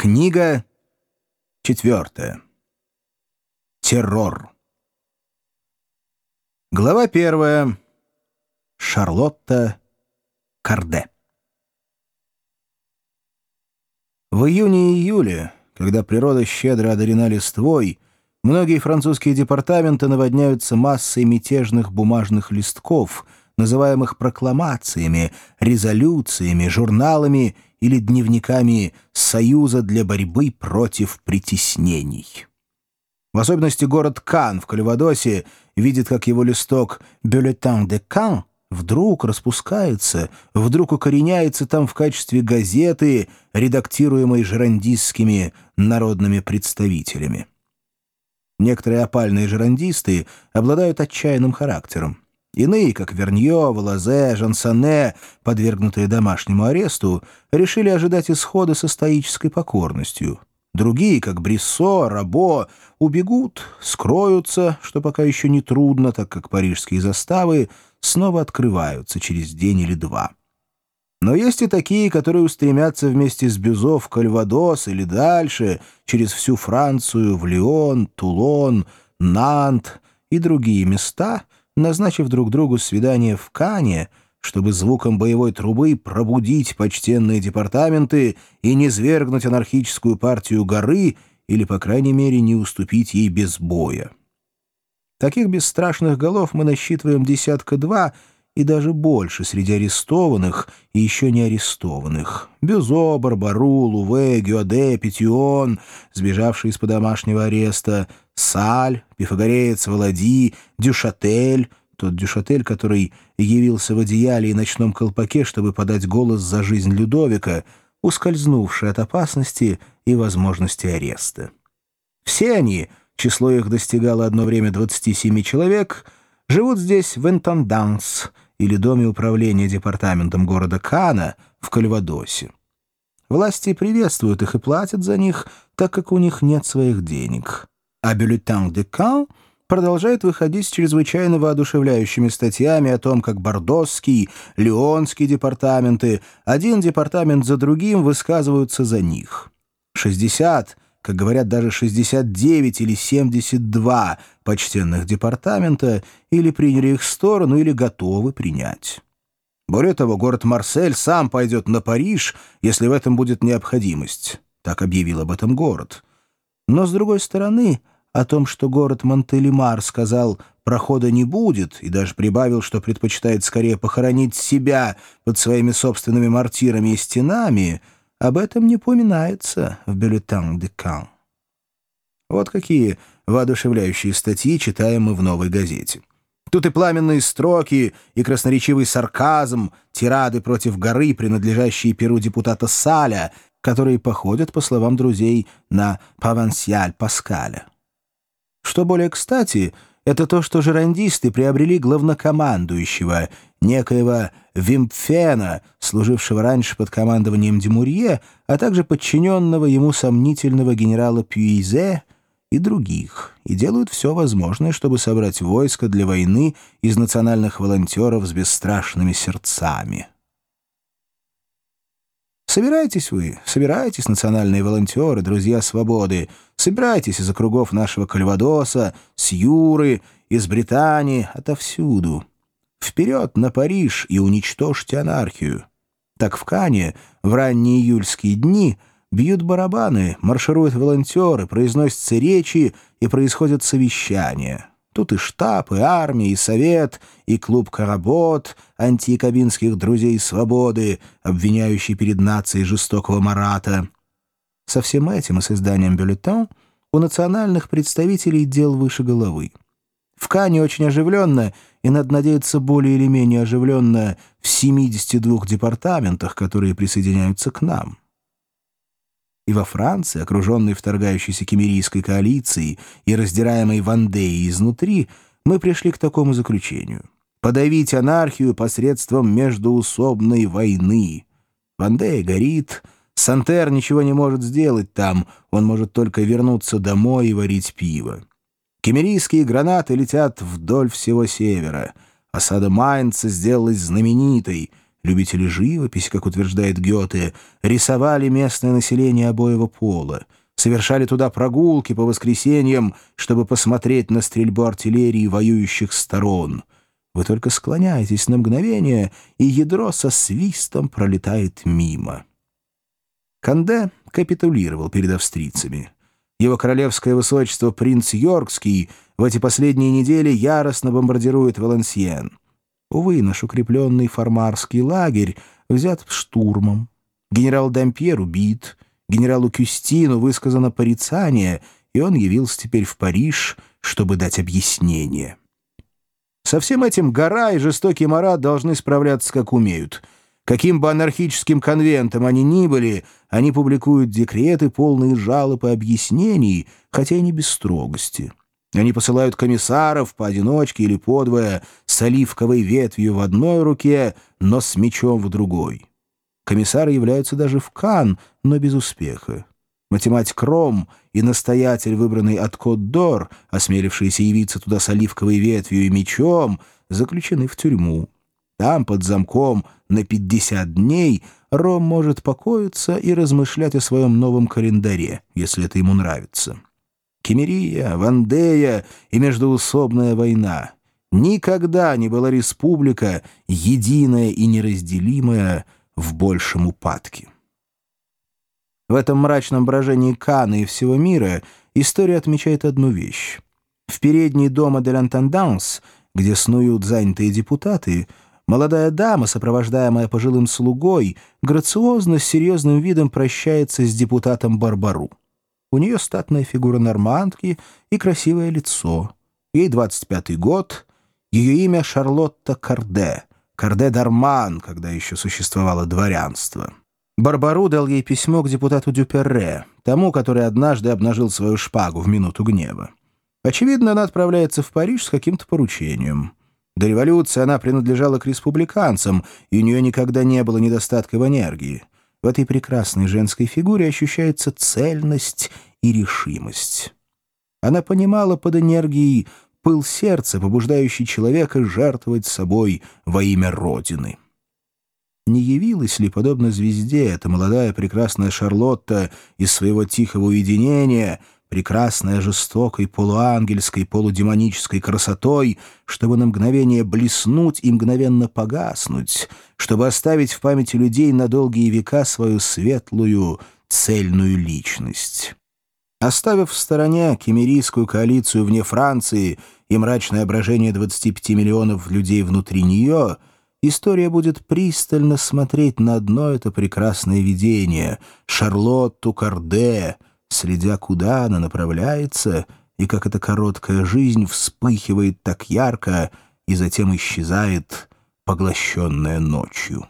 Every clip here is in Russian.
Книга четвертая. Террор. Глава первая. Шарлотта Карде. В июне и июле, когда природа щедро одарена листвой, многие французские департаменты наводняются массой мятежных бумажных листков, называемых прокламациями, резолюциями, журналами или дневниками Союза для борьбы против притеснений. В особенности город Кан в Кальвадосе видит, как его листок «Бюллетен де Кан» вдруг распускается, вдруг укореняется там в качестве газеты, редактируемой жерандистскими народными представителями. Некоторые опальные жерандисты обладают отчаянным характером. Иные, как Вернье, Валазе, Жансоне, подвергнутые домашнему аресту, решили ожидать исхода со стоической покорностью. Другие, как Бриссо, Рабо, убегут, скроются, что пока еще не трудно, так как парижские заставы снова открываются через день или два. Но есть и такие, которые устремятся вместе с Бюзо в Кальвадос или дальше, через всю Францию, в Лион, Тулон, Нант и другие места — назначив друг другу свидание в Кане, чтобы звуком боевой трубы пробудить почтенные департаменты и не свергнуть анархическую партию горы или, по крайней мере, не уступить ей без боя. Таких бесстрашных голов мы насчитываем десятка-два и даже больше среди арестованных и еще не арестованных. Бюзо, Барбару, Луве, Гюаде, Петион, сбежавшие из-под домашнего ареста, Саль, Пифагореец, Володи, Дюшатель, тот Дюшатель, который явился в одеяле и ночном колпаке, чтобы подать голос за жизнь Людовика, ускользнувший от опасности и возможности ареста. Все они, число их достигало одно время 27 человек, живут здесь в Энтанданс, или доме управления департаментом города Кана в Кальвадосе. Власти приветствуют их и платят за них, так как у них нет своих денег а «Бюллетен де Кан» продолжает выходить с чрезвычайно воодушевляющими статьями о том, как Бордосский, Леонский департаменты, один департамент за другим высказываются за них. 60, как говорят даже 69 или 72 почтенных департамента или приняли их сторону, или готовы принять. Более того, город Марсель сам пойдет на Париж, если в этом будет необходимость. Так объявил об этом город. Но, с другой стороны, о том, что город Монтелемар сказал «прохода не будет» и даже прибавил, что предпочитает скорее похоронить себя под своими собственными мортирами и стенами, об этом не поминается в «Бюллетен де Кан». Вот какие воодушевляющие статьи читаем мы в «Новой газете». Тут и пламенные строки, и красноречивый сарказм, тирады против горы, принадлежащие перу депутата Саля, которые походят, по словам друзей, на «Павансиаль Паскаля». Что более кстати, это то, что жерандисты приобрели главнокомандующего, некоего Вимпфена, служившего раньше под командованием Демурье, а также подчиненного ему сомнительного генерала Пюизе и других, и делают все возможное, чтобы собрать войско для войны из национальных волонтеров с бесстрашными сердцами. Собирайтесь вы, собирайтесь, национальные волонтеры, друзья свободы, собирайтесь из округов нашего Кальвадоса, с Юры, из Британии, отовсюду. Вперед на Париж и уничтожьте анархию. Так в Кане в ранние июльские дни бьют барабаны, маршируют волонтеры, произносятся речи и происходят совещания. Тут и штаб, и армия, и совет, и клуб «Каработ», антикабинских друзей свободы, обвиняющий перед нацией жестокого Марата. Со всем этим и с изданием «Бюллетен» у национальных представителей дел выше головы. В Кане очень оживленно, и надо надеяться более или менее оживленно в 72 департаментах, которые присоединяются к нам. И во Франции, окруженной вторгающейся кемерийской коалицией и раздираемой Вандеей изнутри, мы пришли к такому заключению. Подавить анархию посредством междуусобной войны. Вандея горит, Сантер ничего не может сделать там, он может только вернуться домой и варить пиво. Кемерийские гранаты летят вдоль всего севера. Осада Майнца сделалась знаменитой — любители живописи, как утверждает Гёте, рисовали местное население обоего пола, совершали туда прогулки по воскресеньям, чтобы посмотреть на стрельбу артиллерии воюющих сторон. Вы только склоняетесь на мгновение, и ядро со свистом пролетает мимо. Канде капитулировал перед австрийцами. Его королевское высочество принц Йоркский в эти последние недели яростно бомбардирует Валансиен. Увы, наш укрепленный фармарский лагерь взят штурмом. Генерал Дампьер убит, генералу Кюстину высказано порицание, и он явился теперь в Париж, чтобы дать объяснение. Со всем этим гора и жестокий Марат должны справляться как умеют. Каким бы анархическим конвентом они ни были, они публикуют декреты, полные жалоб и объяснений, хотя и не без строгости. Они посылают комиссаров поодиночке или подвое с оливковой ветвью в одной руке, но с мечом в другой. Комиссары являются даже в Кан, но без успеха. Математик Ром и настоятель, выбранный от Кот-Дор, осмелившиеся явиться туда с оливковой ветвью и мечом, заключены в тюрьму. Там, под замком, на 50 дней, Ром может покоиться и размышлять о своем новом календаре, если это ему нравится. Кемерия, Вандея и междуусобная война. Никогда не была республика единая и неразделимая в большем упадке. В этом мрачном брожении Кана и всего мира история отмечает одну вещь. В передней дома де l'Intendance, где снуют занятые депутаты, молодая дама, сопровождаемая пожилым слугой, грациозно с серьезным видом прощается с депутатом Барбару. У нее статная фигура нормандки и красивое лицо. Ей 25-й год. Ее имя Шарлотта Карде. Карде Дарман, когда еще существовало дворянство. Барбару дал ей письмо к депутату Дюперре, тому, который однажды обнажил свою шпагу в минуту гнева. Очевидно, она отправляется в Париж с каким-то поручением. До революции она принадлежала к республиканцам, и у нее никогда не было недостатка в энергии. В этой прекрасной женской фигуре ощущается цельность и решимость. Она понимала под энергией пыл сердца, побуждающий человека жертвовать собой во имя Родины. Не явилась ли, подобно звезде, эта молодая прекрасная Шарлотта из своего тихого уединения — прекрасная жестокой полуангельской полудемонической красотой, чтобы на мгновение блеснуть и мгновенно погаснуть, чтобы оставить в памяти людей на долгие века свою светлую, цельную личность. Оставив в стороне кемерийскую коалицию вне Франции и мрачное брожение 25 миллионов людей внутри нее, история будет пристально смотреть на одно это прекрасное видение — Шарлотту Карде — следя, куда она направляется, и как эта короткая жизнь вспыхивает так ярко и затем исчезает, поглощенная ночью.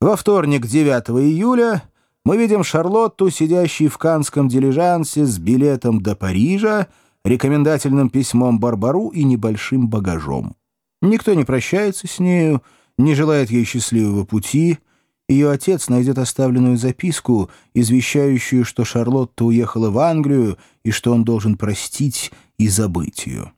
Во вторник, 9 июля, мы видим Шарлотту, сидящей в канском дилижансе с билетом до Парижа, рекомендательным письмом Барбару и небольшим багажом. Никто не прощается с нею, не желает ей счастливого пути — ее отец найдет оставленную записку, извещающую, что Шарлотта уехала в Англию и что он должен простить и забыть ее.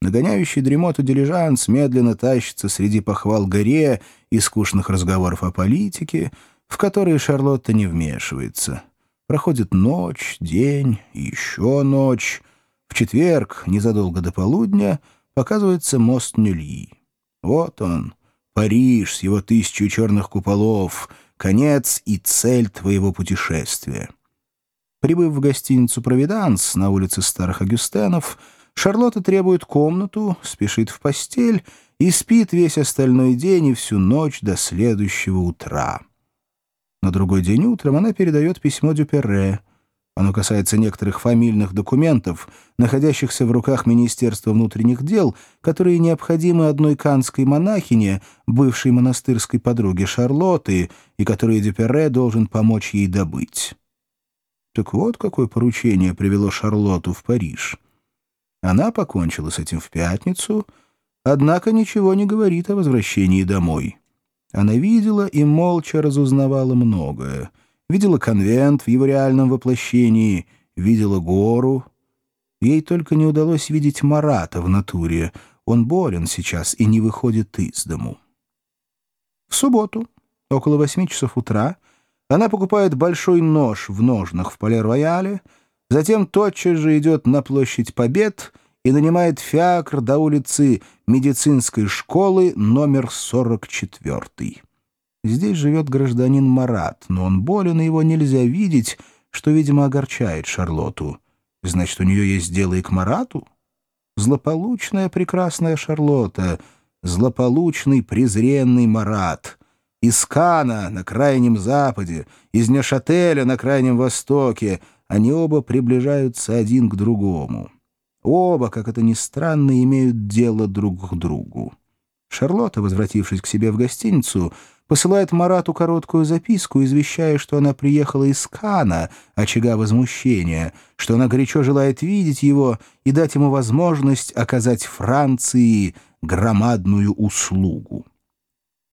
Нагоняющий дремоту дилижанс медленно тащится среди похвал горе и скучных разговоров о политике, в которые Шарлотта не вмешивается. Проходит ночь, день еще ночь. В четверг, незадолго до полудня, показывается мост Нюльи. Вот он, Париж с его тысячу черных куполов, конец и цель твоего путешествия. Прибыв в гостиницу «Провиданс» на улице Старых Агюстенов, Шарлотта требует комнату, спешит в постель и спит весь остальной день и всю ночь до следующего утра. На другой день утром она передает письмо Дюперре — оно касается некоторых фамильных документов, находящихся в руках Министерства внутренних дел, которые необходимы одной канской монахине, бывшей монастырской подруге Шарлотты, и которые Дюперре должен помочь ей добыть. Так вот, какое поручение привело Шарлотту в Париж. Она покончила с этим в пятницу, однако ничего не говорит о возвращении домой. Она видела и молча разузнавала многое — видела конвент в его реальном воплощении, видела гору. Ей только не удалось видеть Марата в натуре. Он болен сейчас и не выходит из дому. В субботу, около восьми часов утра, она покупает большой нож в ножнах в Пале-Рояле, затем тотчас же идет на площадь Побед и нанимает фиакр до улицы медицинской школы номер 44. Здесь живет гражданин Марат, но он болен, и его нельзя видеть, что, видимо, огорчает Шарлоту. Значит, у нее есть дело и к Марату? Злополучная прекрасная Шарлотта, злополучный презренный Марат. Из Кана на Крайнем Западе, из Нешателя на Крайнем Востоке они оба приближаются один к другому. Оба, как это ни странно, имеют дело друг к другу. Шарлотта, возвратившись к себе в гостиницу, посылает Марату короткую записку, извещая, что она приехала из Кана, очага возмущения, что она горячо желает видеть его и дать ему возможность оказать Франции громадную услугу.